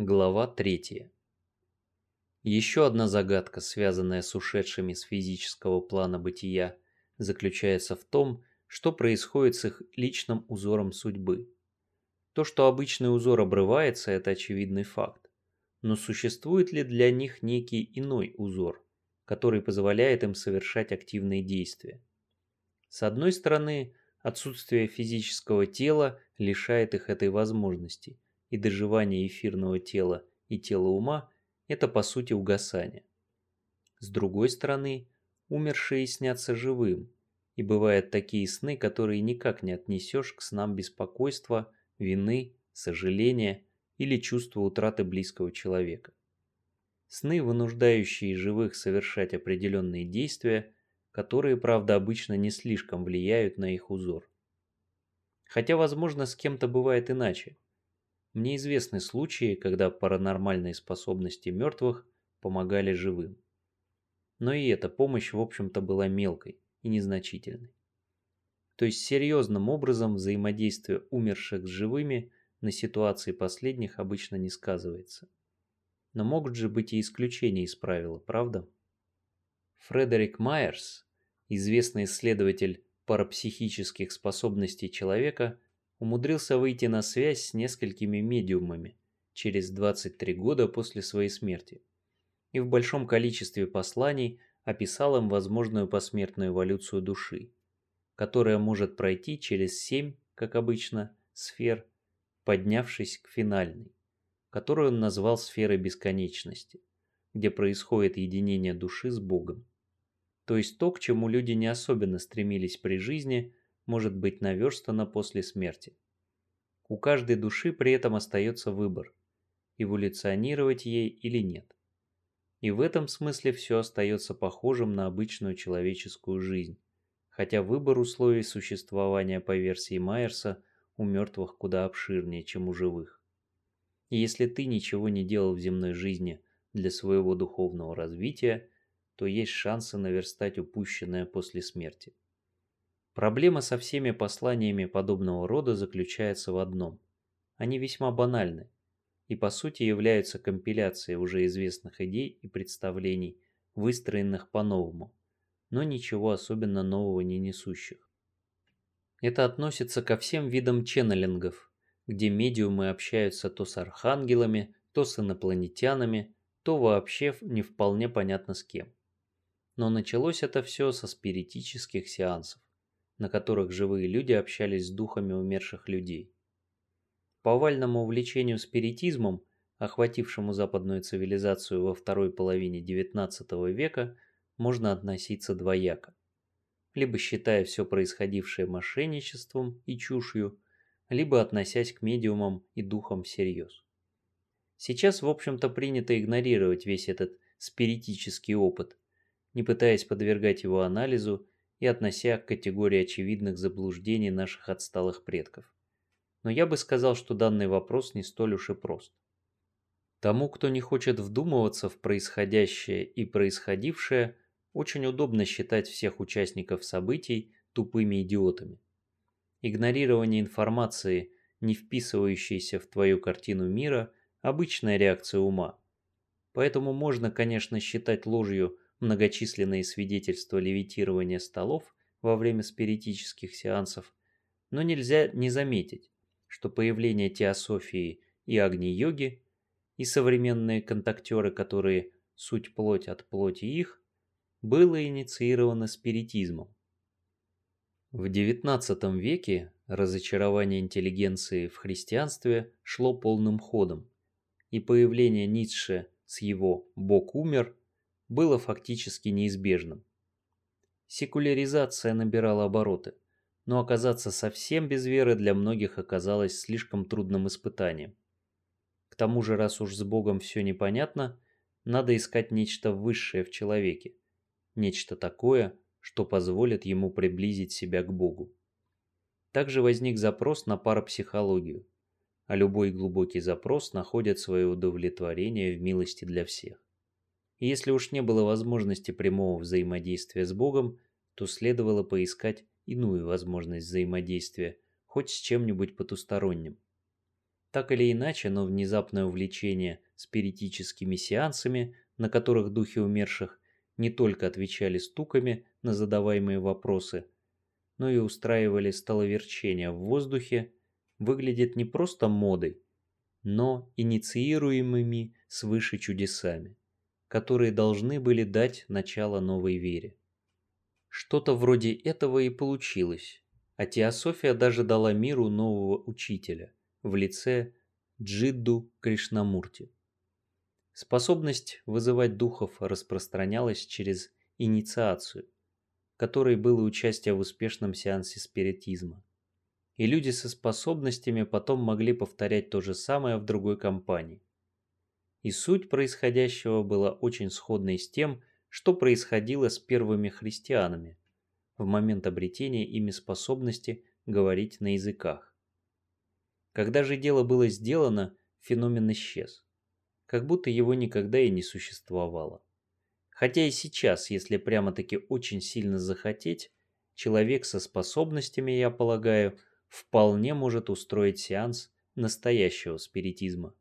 Глава 3. Еще одна загадка, связанная с ушедшими с физического плана бытия, заключается в том, что происходит с их личным узором судьбы. То, что обычный узор обрывается, это очевидный факт. Но существует ли для них некий иной узор, который позволяет им совершать активные действия? С одной стороны, отсутствие физического тела лишает их этой возможности – и доживание эфирного тела и тела ума – это по сути угасание. С другой стороны, умершие снятся живым, и бывают такие сны, которые никак не отнесешь к снам беспокойства, вины, сожаления или чувства утраты близкого человека. Сны, вынуждающие живых совершать определенные действия, которые, правда, обычно не слишком влияют на их узор. Хотя, возможно, с кем-то бывает иначе. Мне известны случаи, когда паранормальные способности мертвых помогали живым. Но и эта помощь, в общем-то, была мелкой и незначительной. То есть серьезным образом взаимодействие умерших с живыми на ситуации последних обычно не сказывается. Но могут же быть и исключения из правила, правда? Фредерик Майерс, известный исследователь парапсихических способностей человека, умудрился выйти на связь с несколькими медиумами через 23 года после своей смерти и в большом количестве посланий описал им возможную посмертную эволюцию души, которая может пройти через семь, как обычно, сфер, поднявшись к финальной, которую он назвал сферой бесконечности, где происходит единение души с Богом. То есть то, к чему люди не особенно стремились при жизни, может быть наверстана после смерти. У каждой души при этом остается выбор – эволюционировать ей или нет. И в этом смысле все остается похожим на обычную человеческую жизнь, хотя выбор условий существования по версии Майерса у мертвых куда обширнее, чем у живых. И если ты ничего не делал в земной жизни для своего духовного развития, то есть шансы наверстать упущенное после смерти. Проблема со всеми посланиями подобного рода заключается в одном. Они весьма банальны и по сути являются компиляцией уже известных идей и представлений, выстроенных по-новому, но ничего особенно нового не несущих. Это относится ко всем видам ченнелингов, где медиумы общаются то с архангелами, то с инопланетянами, то вообще не вполне понятно с кем. Но началось это все со спиритических сеансов на которых живые люди общались с духами умерших людей. По овальному увлечению спиритизмом, охватившему западную цивилизацию во второй половине XIX века, можно относиться двояко. Либо считая все происходившее мошенничеством и чушью, либо относясь к медиумам и духам всерьез. Сейчас, в общем-то, принято игнорировать весь этот спиритический опыт, не пытаясь подвергать его анализу и относя к категории очевидных заблуждений наших отсталых предков. Но я бы сказал, что данный вопрос не столь уж и прост. Тому, кто не хочет вдумываться в происходящее и происходившее, очень удобно считать всех участников событий тупыми идиотами. Игнорирование информации, не вписывающейся в твою картину мира, обычная реакция ума. Поэтому можно, конечно, считать ложью многочисленные свидетельства левитирования столов во время спиритических сеансов, но нельзя не заметить, что появление теософии и агни-йоги и современные контактеры, которые суть плоть от плоти их, было инициировано спиритизмом. В XIX веке разочарование интеллигенции в христианстве шло полным ходом, и появление Ницше с его «Бог умер» было фактически неизбежным. Секуляризация набирала обороты, но оказаться совсем без веры для многих оказалось слишком трудным испытанием. К тому же, раз уж с Богом все непонятно, надо искать нечто высшее в человеке, нечто такое, что позволит ему приблизить себя к Богу. Также возник запрос на парапсихологию, а любой глубокий запрос находит свое удовлетворение в милости для всех. И если уж не было возможности прямого взаимодействия с Богом, то следовало поискать иную возможность взаимодействия, хоть с чем-нибудь потусторонним. Так или иначе, но внезапное увлечение спиритическими сеансами, на которых духи умерших не только отвечали стуками на задаваемые вопросы, но и устраивали столоверчение в воздухе, выглядит не просто модой, но инициируемыми свыше чудесами, которые должны были дать начало новой вере. Что-то вроде этого и получилось, а Теософия даже дала миру нового учителя в лице Джидду Кришнамурти. Способность вызывать духов распространялась через инициацию, которой было участие в успешном сеансе спиритизма. И люди со способностями потом могли повторять то же самое в другой компании. И суть происходящего была очень сходной с тем, что происходило с первыми христианами в момент обретения ими способности говорить на языках. Когда же дело было сделано, феномен исчез, как будто его никогда и не существовало. Хотя и сейчас, если прямо-таки очень сильно захотеть, человек со способностями, я полагаю, вполне может устроить сеанс настоящего спиритизма.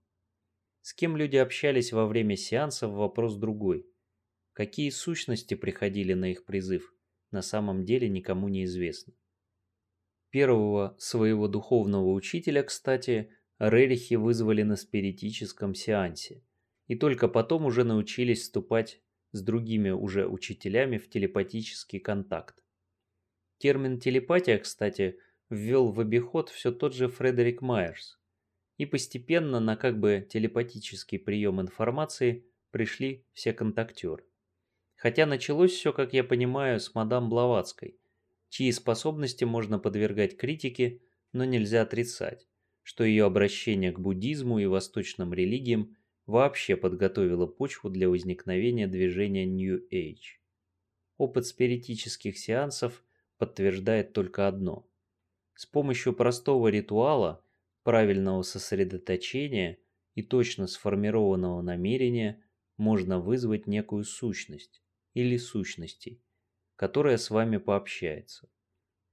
С кем люди общались во время сеансов – вопрос другой. Какие сущности приходили на их призыв, на самом деле никому не известно. Первого своего духовного учителя, кстати, Рерихи вызвали на спиритическом сеансе, и только потом уже научились вступать с другими уже учителями в телепатический контакт. Термин телепатия, кстати, ввел в обиход все тот же Фредерик Майерс, и постепенно на как бы телепатический прием информации пришли все контактеры. Хотя началось все, как я понимаю, с мадам Блаватской, чьи способности можно подвергать критике, но нельзя отрицать, что ее обращение к буддизму и восточным религиям вообще подготовило почву для возникновения движения New Age. Опыт спиритических сеансов подтверждает только одно. С помощью простого ритуала, правильного сосредоточения и точно сформированного намерения можно вызвать некую сущность, или сущностей, которая с вами пообщается.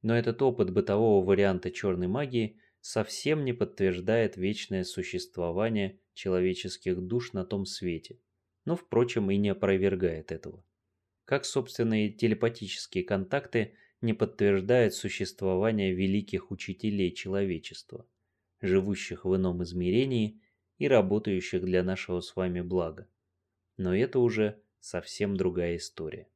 Но этот опыт бытового варианта черной магии совсем не подтверждает вечное существование человеческих душ на том свете, но, впрочем, и не опровергает этого. Как, собственно, и телепатические контакты не подтверждают существование великих учителей человечества, живущих в ином измерении и работающих для нашего с вами блага. Но это уже совсем другая история.